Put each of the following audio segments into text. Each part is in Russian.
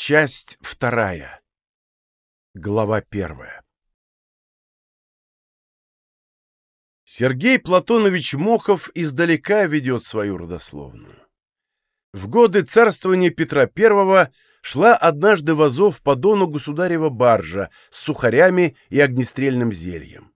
Часть вторая. Глава первая. Сергей Платонович Мохов издалека ведет свою родословную. В годы царствования Петра I шла однажды в Азов по дону государева баржа с сухарями и огнестрельным зельем.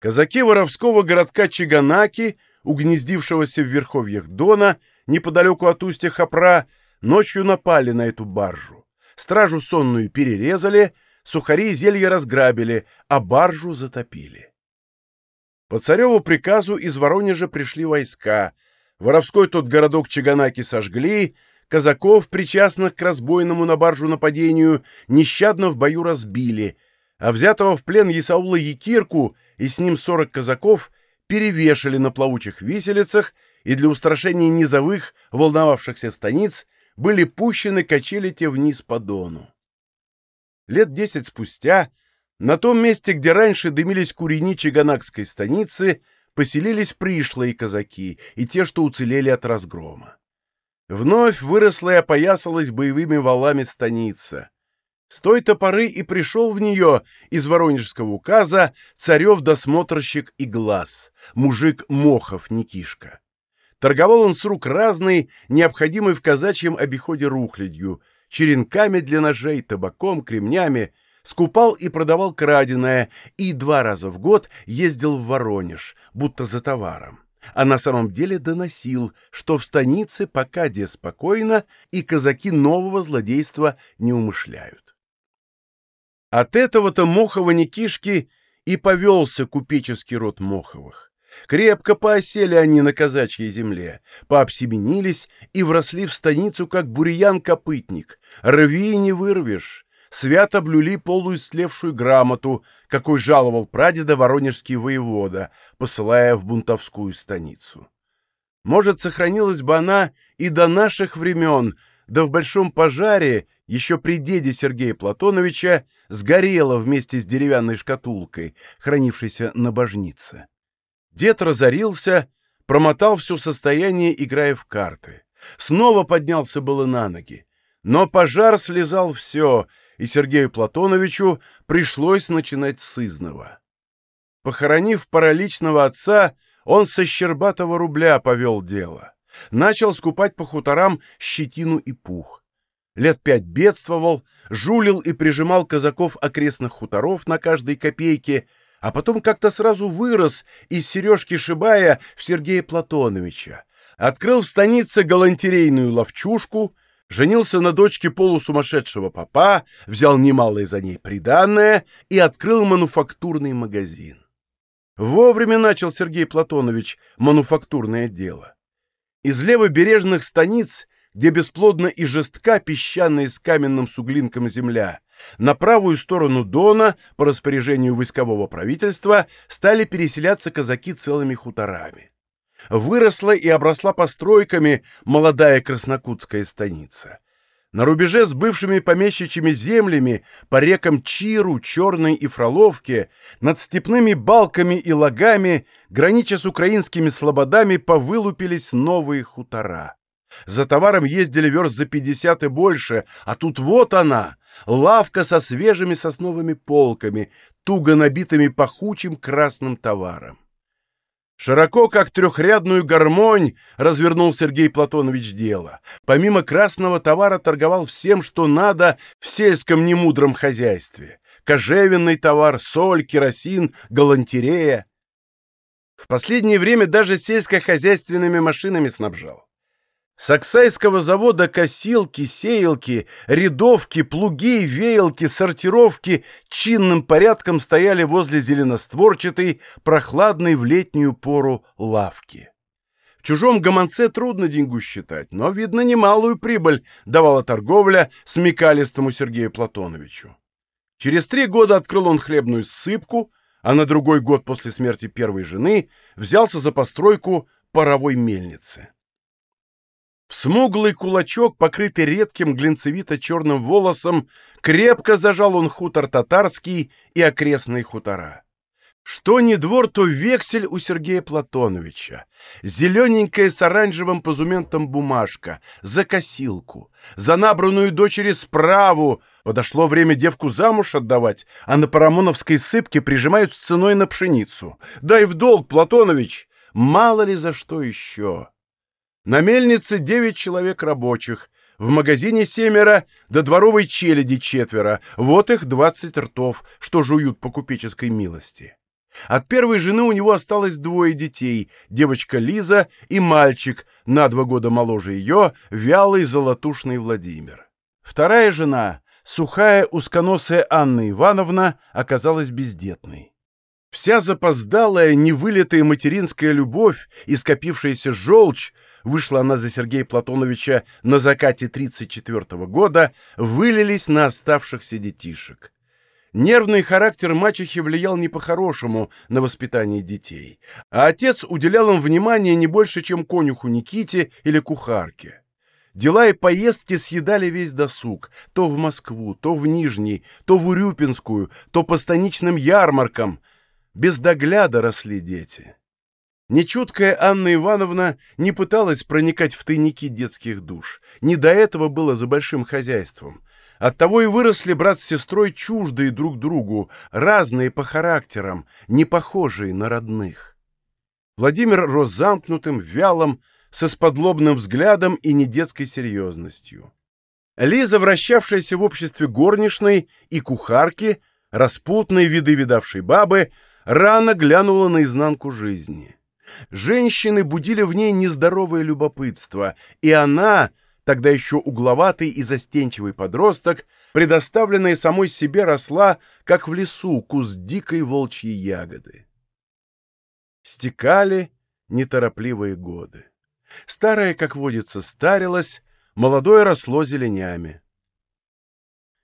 Казаки воровского городка Чиганаки, угнездившегося в верховьях Дона, неподалеку от устья Хапра, ночью напали на эту баржу. Стражу сонную перерезали, сухари и зелья разграбили, а баржу затопили. По цареву приказу из Воронежа пришли войска. Воровской тот городок Чаганаки сожгли, казаков, причастных к разбойному на баржу нападению, нещадно в бою разбили, а взятого в плен Исаула Якирку и с ним сорок казаков перевешали на плавучих виселицах и для устрашения низовых, волновавшихся станиц, были пущены качели те вниз по дону. Лет десять спустя на том месте, где раньше дымились курени Чаганакской станицы, поселились пришлые казаки и те, что уцелели от разгрома. Вновь выросла и опоясалась боевыми валами станица. С той-то поры и пришел в нее из воронежского указа царев-досмотрщик и глаз, мужик Мохов Никишка. Торговал он с рук разной, необходимой в казачьем обиходе рухлядью, черенками для ножей, табаком, кремнями, скупал и продавал краденое, и два раза в год ездил в Воронеж, будто за товаром. А на самом деле доносил, что в станице пока де спокойно, и казаки нового злодейства не умышляют. От этого-то Мохова Никишки и повелся купеческий род Моховых. Крепко поосели они на казачьей земле, пообсеменились и вросли в станицу, как бурьян-копытник. Рви не вырвешь. Свято блюли полуистлевшую грамоту, какой жаловал прадеда воронежский воевода, посылая в бунтовскую станицу. Может, сохранилась бы она и до наших времен, да в большом пожаре, еще при деде Сергея Платоновича, сгорела вместе с деревянной шкатулкой, хранившейся на божнице. Дед разорился, промотал все состояние, играя в карты. Снова поднялся было на ноги. Но пожар слезал все, и Сергею Платоновичу пришлось начинать с изного. Похоронив параличного отца, он со щербатого рубля повел дело. Начал скупать по хуторам щетину и пух. Лет пять бедствовал, жулил и прижимал казаков окрестных хуторов на каждой копейке — а потом как-то сразу вырос из Сережки Шибая в Сергея Платоновича, открыл в станице галантерейную ловчушку, женился на дочке полусумасшедшего папа, взял немалое за ней приданное и открыл мануфактурный магазин. Вовремя начал Сергей Платонович мануфактурное дело. Из левобережных станиц, где бесплодно и жестка песчаная с каменным суглинком земля, на правую сторону Дона, по распоряжению войскового правительства, стали переселяться казаки целыми хуторами. Выросла и обросла постройками молодая краснокутская станица. На рубеже с бывшими помещичьими землями по рекам Чиру, Черной и Фроловке, над степными балками и лагами, гранича с украинскими слободами, повылупились новые хутора. За товаром ездили верст за пятьдесят и больше, а тут вот она, лавка со свежими сосновыми полками, туго набитыми пахучим красным товаром. Широко, как трехрядную гармонь, развернул Сергей Платонович дело. Помимо красного товара торговал всем, что надо в сельском немудром хозяйстве. Кожевенный товар, соль, керосин, галантерея. В последнее время даже сельскохозяйственными машинами снабжал. С Оксайского завода косилки, сеялки, рядовки, плуги, веялки, сортировки чинным порядком стояли возле зеленостворчатой, прохладной в летнюю пору лавки. В чужом гомонце трудно деньгу считать, но, видно, немалую прибыль давала торговля смекалистому Сергею Платоновичу. Через три года открыл он хлебную сыпку, а на другой год после смерти первой жены взялся за постройку паровой мельницы. В смуглый кулачок, покрытый редким глинцевито-черным волосом, крепко зажал он хутор татарский и окрестные хутора. Что не двор, то вексель у Сергея Платоновича. Зелененькая с оранжевым позументом бумажка, за косилку, за набранную дочери справу. Подошло время девку замуж отдавать, а на парамоновской сыпке прижимают с ценой на пшеницу. Дай в долг, Платонович, мало ли за что еще. На мельнице девять человек рабочих, в магазине семеро, до дворовой челяди четверо, вот их двадцать ртов, что жуют по купеческой милости. От первой жены у него осталось двое детей, девочка Лиза и мальчик, на два года моложе ее, вялый золотушный Владимир. Вторая жена, сухая узконосая Анна Ивановна, оказалась бездетной. Вся запоздалая, невылитая материнская любовь и скопившаяся желчь, вышла она за Сергея Платоновича на закате 34 -го года, вылились на оставшихся детишек. Нервный характер мачехи влиял не по-хорошему на воспитание детей, а отец уделял им внимание не больше, чем конюху Никите или кухарке. Дела и поездки съедали весь досуг, то в Москву, то в Нижний, то в Урюпинскую, то по станичным ярмаркам. Без догляда росли дети. Нечуткая Анна Ивановна не пыталась проникать в тайники детских душ. Не до этого было за большим хозяйством. Оттого и выросли брат с сестрой чуждые друг другу, разные по характерам, не похожие на родных. Владимир рос замкнутым, вялым, со сподлобным взглядом и недетской серьезностью. Лиза, вращавшаяся в обществе горничной и кухарки, распутной виды видавшей бабы, рано глянула наизнанку жизни. Женщины будили в ней нездоровое любопытство, и она — тогда еще угловатый и застенчивый подросток, предоставленная самой себе росла, как в лесу, куст дикой волчьей ягоды. Стекали неторопливые годы. Старое, как водится, старилось, молодое росло зеленями.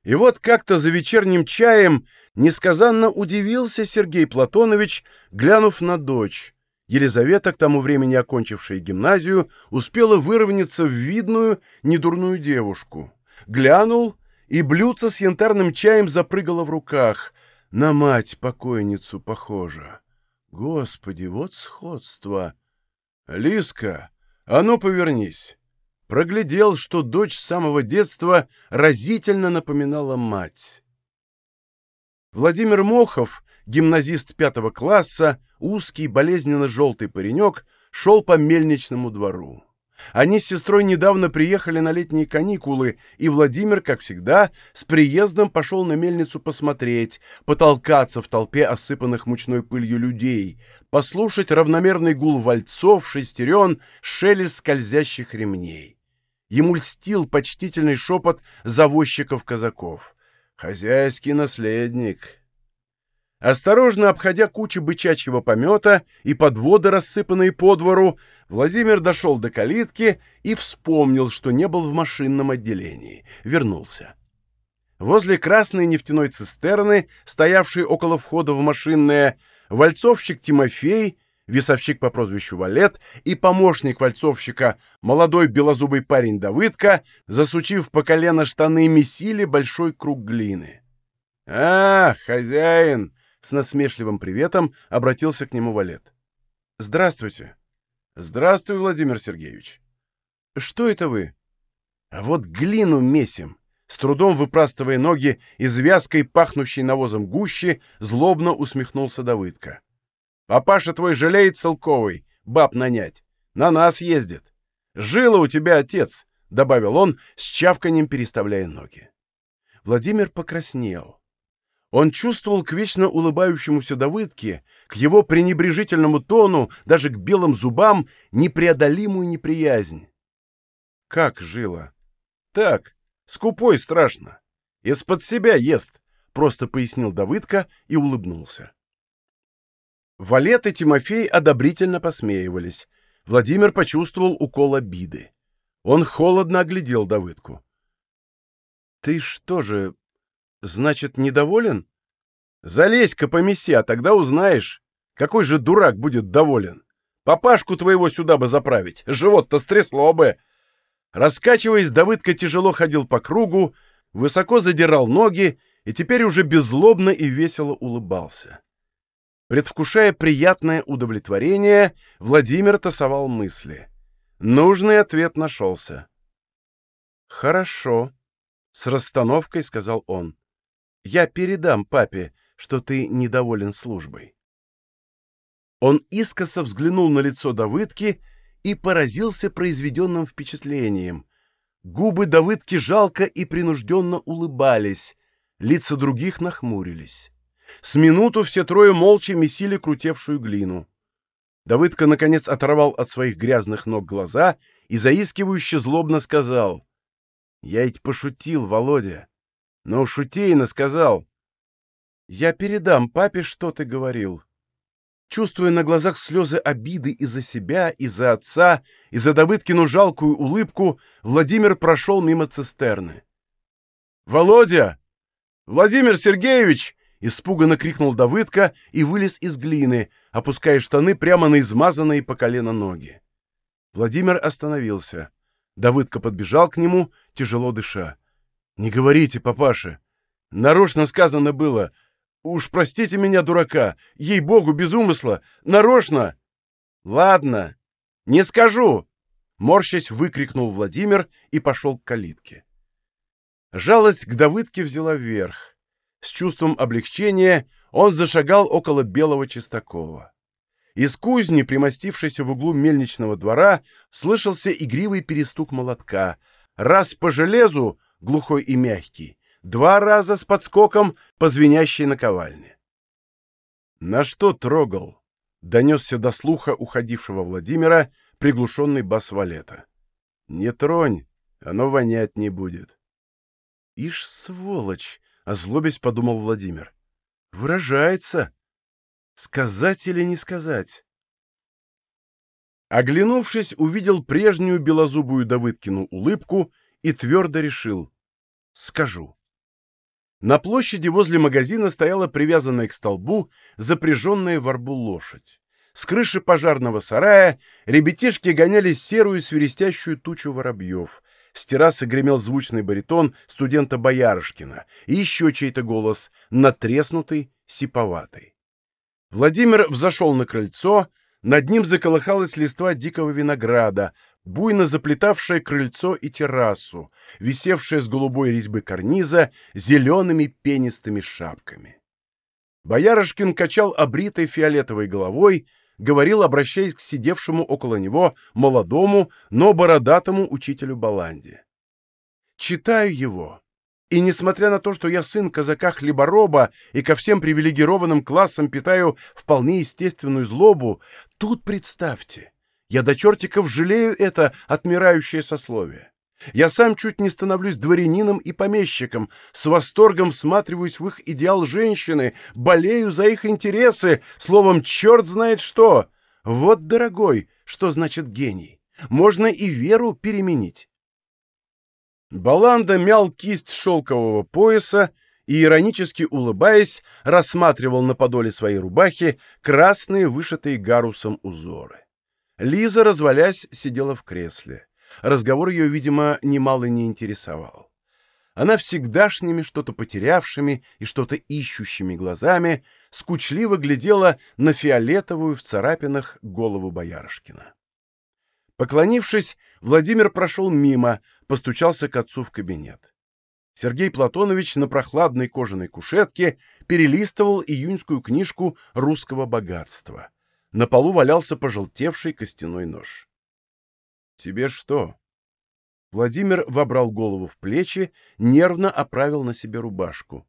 И вот как-то за вечерним чаем несказанно удивился Сергей Платонович, глянув на дочь, Елизавета, к тому времени окончившая гимназию, успела выровняться в видную, недурную девушку. Глянул, и блюдце с янтарным чаем запрыгало в руках. На мать-покойницу похоже. Господи, вот сходство! Лиска, а ну повернись! Проглядел, что дочь с самого детства разительно напоминала мать. Владимир Мохов, гимназист пятого класса, узкий, болезненно-желтый паренек, шел по мельничному двору. Они с сестрой недавно приехали на летние каникулы, и Владимир, как всегда, с приездом пошел на мельницу посмотреть, потолкаться в толпе осыпанных мучной пылью людей, послушать равномерный гул вальцов, шестерен, шелест скользящих ремней. Ему льстил почтительный шепот завозчиков-казаков. «Хозяйский наследник!» Осторожно обходя кучи бычачьего помета и подводы, рассыпанные по двору, Владимир дошел до калитки и вспомнил, что не был в машинном отделении. Вернулся. Возле красной нефтяной цистерны, стоявшей около входа в машинное, вальцовщик Тимофей, весовщик по прозвищу Валет и помощник вальцовщика, молодой белозубый парень Давыдка, засучив по колено штаны, месили большой круг глины. «А, хозяин!» С насмешливым приветом обратился к нему Валет. «Здравствуйте». «Здравствуй, Владимир Сергеевич». «Что это вы?» «А вот глину месим». С трудом выпрастывая ноги из вязкой, пахнущей навозом гущи, злобно усмехнулся Давыдка. «Папаша твой жалеет целковый, баб нанять. На нас ездит. Жила у тебя отец», — добавил он, с чавканием переставляя ноги. Владимир покраснел. Он чувствовал к вечно улыбающемуся Давыдке, к его пренебрежительному тону, даже к белым зубам, непреодолимую неприязнь. Как жила? Так, скупой страшно. Из-под себя ест, просто пояснил Давыдка и улыбнулся. Валет и Тимофей одобрительно посмеивались. Владимир почувствовал укол обиды. Он холодно оглядел Давыдку. — Ты что же, Значит, недоволен? Залезь-ка по месе, а тогда узнаешь. Какой же дурак будет доволен? Папашку твоего сюда бы заправить, живот-то стрясло бы. Раскачиваясь, Давыдка тяжело ходил по кругу, высоко задирал ноги и теперь уже беззлобно и весело улыбался. Предвкушая приятное удовлетворение, Владимир тасовал мысли. Нужный ответ нашелся. «Хорошо», — с расстановкой сказал он. «Я передам папе, что ты недоволен службой». Он искоса взглянул на лицо Давыдки и поразился произведенным впечатлением. Губы Давыдки жалко и принужденно улыбались, лица других нахмурились. С минуту все трое молча месили крутевшую глину. Давыдка, наконец, оторвал от своих грязных ног глаза и заискивающе злобно сказал. «Я ведь пошутил, Володя. Но шутейно сказал. Я передам папе, что ты говорил». Чувствуя на глазах слезы обиды и за себя, и за отца, и за Давыдкину жалкую улыбку, Владимир прошел мимо цистерны. «Володя! Владимир Сергеевич!» — испуганно крикнул Давыдка и вылез из глины, опуская штаны прямо на измазанные по колено ноги. Владимир остановился. Давыдка подбежал к нему, тяжело дыша. «Не говорите, папаша! Нарочно сказано было!» Уж простите меня, дурака, ей-богу, без умысла, нарочно. Ладно, не скажу, морщась выкрикнул Владимир и пошел к калитке. Жалость к Давыдке взяла вверх. С чувством облегчения он зашагал около белого Чистакова. Из кузни, примостившейся в углу мельничного двора, слышался игривый перестук молотка. Раз по железу, глухой и мягкий, два раза с подскоком по звенящей наковальне. «На что трогал?» — донесся до слуха уходившего Владимира приглушенный бас валета. «Не тронь, оно вонять не будет». «Ишь, сволочь!» — озлобясь подумал Владимир. «Выражается. Сказать или не сказать?» Оглянувшись, увидел прежнюю белозубую Давыдкину улыбку и твердо решил. «Скажу». На площади возле магазина стояла привязанная к столбу запряженная в арбу лошадь. С крыши пожарного сарая ребятишки гоняли серую свиристящую тучу воробьев. С террасы гремел звучный баритон студента Боярышкина и еще чей-то голос, натреснутый, сиповатый. Владимир взошел на крыльцо, над ним заколыхалась листва дикого винограда, буйно заплетавшая крыльцо и террасу, висевшая с голубой резьбы карниза зелеными пенистыми шапками. Боярышкин качал обритой фиолетовой головой, говорил, обращаясь к сидевшему около него молодому, но бородатому учителю Баланде. «Читаю его, и несмотря на то, что я сын казака-хлебороба и ко всем привилегированным классам питаю вполне естественную злобу, тут представьте, я до чертиков жалею это отмирающее сословие. Я сам чуть не становлюсь дворянином и помещиком, с восторгом всматриваюсь в их идеал женщины, болею за их интересы, словом, черт знает что. Вот, дорогой, что значит гений. Можно и веру переменить. Баланда мял кисть шелкового пояса и, иронически улыбаясь, рассматривал на подоле своей рубахи красные, вышитые гарусом узоры. Лиза, развалясь, сидела в кресле. Разговор ее, видимо, немало не интересовал. Она всегдашними что-то потерявшими и что-то ищущими глазами скучливо глядела на фиолетовую в царапинах голову Боярышкина. Поклонившись, Владимир прошел мимо, постучался к отцу в кабинет. Сергей Платонович на прохладной кожаной кушетке перелистывал июньскую книжку русского богатства. На полу валялся пожелтевший костяной нож. «Тебе что?» Владимир вобрал голову в плечи, нервно оправил на себе рубашку.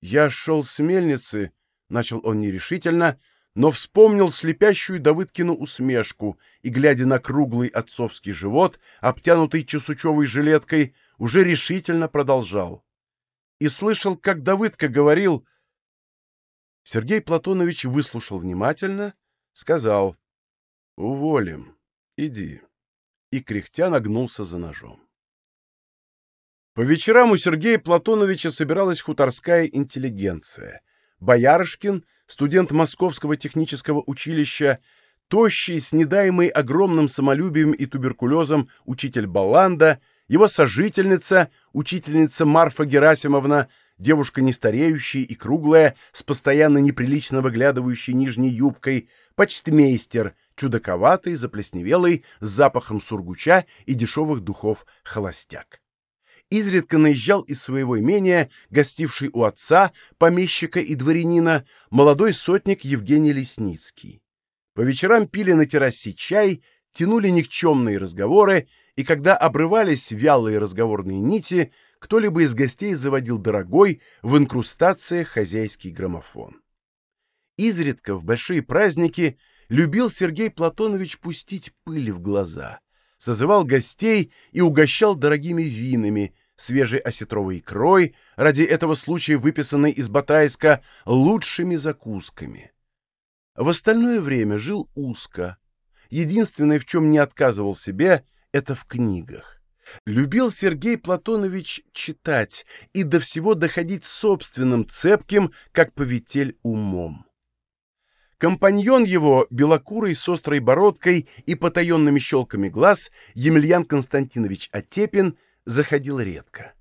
«Я шел с мельницы», — начал он нерешительно, но вспомнил слепящую Давыдкину усмешку и, глядя на круглый отцовский живот, обтянутый чесучевой жилеткой, уже решительно продолжал. И слышал, как Давыдка говорил... Сергей Платонович выслушал внимательно, сказал «Уволим, иди», и кряхтя нагнулся за ножом. По вечерам у Сергея Платоновича собиралась хуторская интеллигенция. Боярышкин, студент Московского технического училища, тощий, с недаемый огромным самолюбием и туберкулезом учитель Баланда, его сожительница, учительница Марфа Герасимовна, девушка нестареющая и круглая, с постоянно неприлично выглядывающей нижней юбкой, почтмейстер, чудаковатый, заплесневелый, с запахом сургуча и дешевых духов холостяк. Изредка наезжал из своего имения, гостивший у отца, помещика и дворянина, молодой сотник Евгений Лесницкий. По вечерам пили на террасе чай, тянули никчемные разговоры, и когда обрывались вялые разговорные нити, кто-либо из гостей заводил дорогой в инкрустациях хозяйский граммофон. Изредка в большие праздники любил Сергей Платонович пустить пыль в глаза, созывал гостей и угощал дорогими винами, свежей осетровой икрой, ради этого случая выписанной из Батайска, лучшими закусками. В остальное время жил узко. Единственное, в чем не отказывал себе, это в книгах. Любил Сергей Платонович читать и до всего доходить собственным цепким, как повитель, умом. Компаньон его, белокурый с острой бородкой и потаенными щелками глаз, Емельян Константинович Отепин, заходил редко.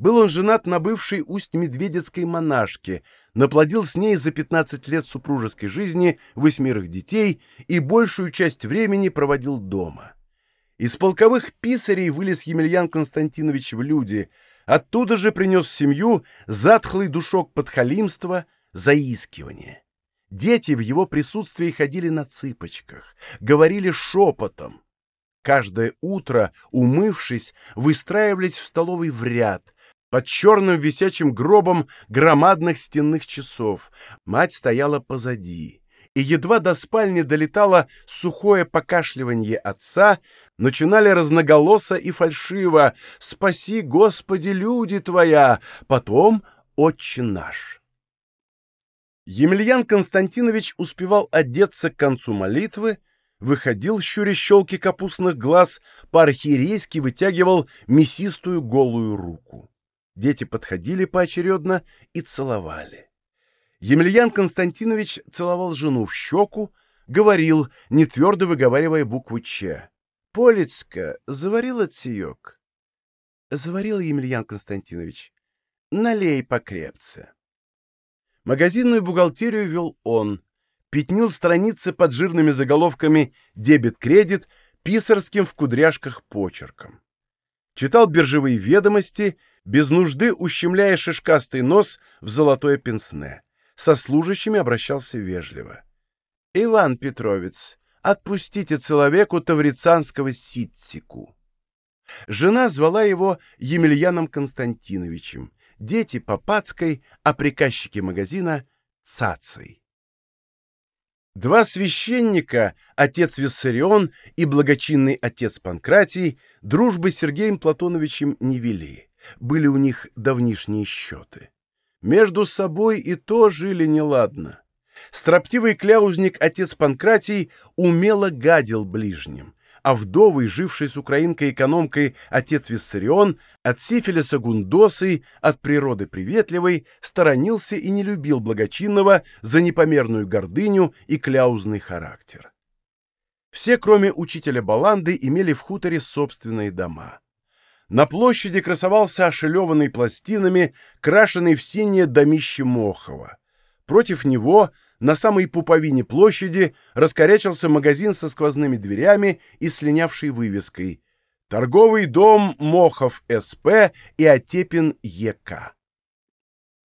Был он женат на бывшей усть-медведецкой монашке, наплодил с ней за 15 лет супружеской жизни восьмерых детей и большую часть времени проводил дома. Из полковых писарей вылез Емельян Константинович в люди, оттуда же принес в семью затхлый душок подхалимства, заискивания. Дети в его присутствии ходили на цыпочках, говорили шепотом. Каждое утро, умывшись, выстраивались в столовой в ряд, под черным висячим гробом громадных стенных часов. Мать стояла позади и едва до спальни долетало сухое покашливание отца, начинали разноголосо и фальшиво «Спаси, Господи, люди Твоя!» Потом «Отче наш». Емельян Константинович успевал одеться к концу молитвы, выходил, щуря щелки капустных глаз, по-архиерейски вытягивал мясистую голую руку. Дети подходили поочередно и целовали. Емельян Константинович целовал жену в щеку, говорил, не твердо выговаривая букву «Ч». «Полецка, заварила циек?» «Заварил Емельян Константинович. Налей покрепце». Магазинную бухгалтерию вел он. Пятнил страницы под жирными заголовками «Дебет-кредит» писарским в кудряшках почерком. Читал биржевые ведомости, без нужды ущемляя шишкастый нос в золотое пенсне со служащими обращался вежливо. «Иван Петровец, отпустите человеку таврицанского ситсику». Жена звала его Емельяном Константиновичем, дети — Попадской, а приказчики магазина — Цацей. Два священника, отец Виссарион и благочинный отец Панкратий, дружбы с Сергеем Платоновичем не вели, были у них давнишние счеты. Между собой и то жили неладно. Строптивый кляузник отец Панкратий умело гадил ближним, а вдовый, живший с украинкой-экономкой отец Виссарион, от сифилиса гундосой, от природы приветливой, сторонился и не любил благочинного за непомерную гордыню и кляузный характер. Все, кроме учителя Баланды, имели в хуторе собственные дома. На площади красовался ошелеванный пластинами, крашеный в синее домище Мохова. Против него, на самой пуповине площади, раскорячился магазин со сквозными дверями и слинявшей вывеской «Торговый дом Мохов СП и Отепин ЕК».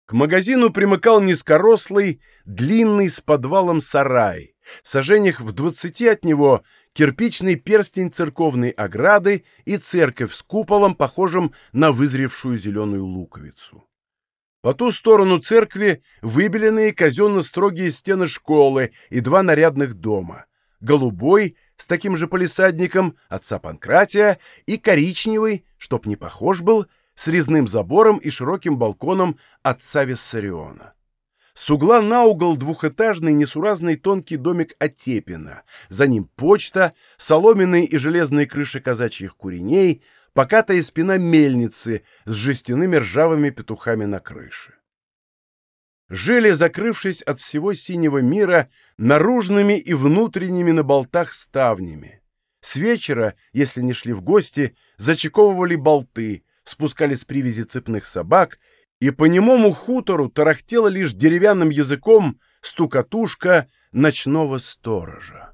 К магазину примыкал низкорослый, длинный с подвалом сарай. Сожжениях в двадцати от него кирпичный перстень церковной ограды и церковь с куполом, похожим на вызревшую зеленую луковицу. По ту сторону церкви выбеленные казенно-строгие стены школы и два нарядных дома. Голубой, с таким же полисадником, отца Панкратия, и коричневый, чтоб не похож был, с резным забором и широким балконом отца Виссариона. С угла на угол двухэтажный несуразный тонкий домик Отепина. За ним почта, соломенные и железные крыши казачьих куреней, покатая спина мельницы с жестяными ржавыми петухами на крыше. Жили, закрывшись от всего синего мира, наружными и внутренними на болтах ставнями. С вечера, если не шли в гости, зачековывали болты, спускали с привязи цепных собак и по немому хутору тарахтела лишь деревянным языком стукатушка ночного сторожа.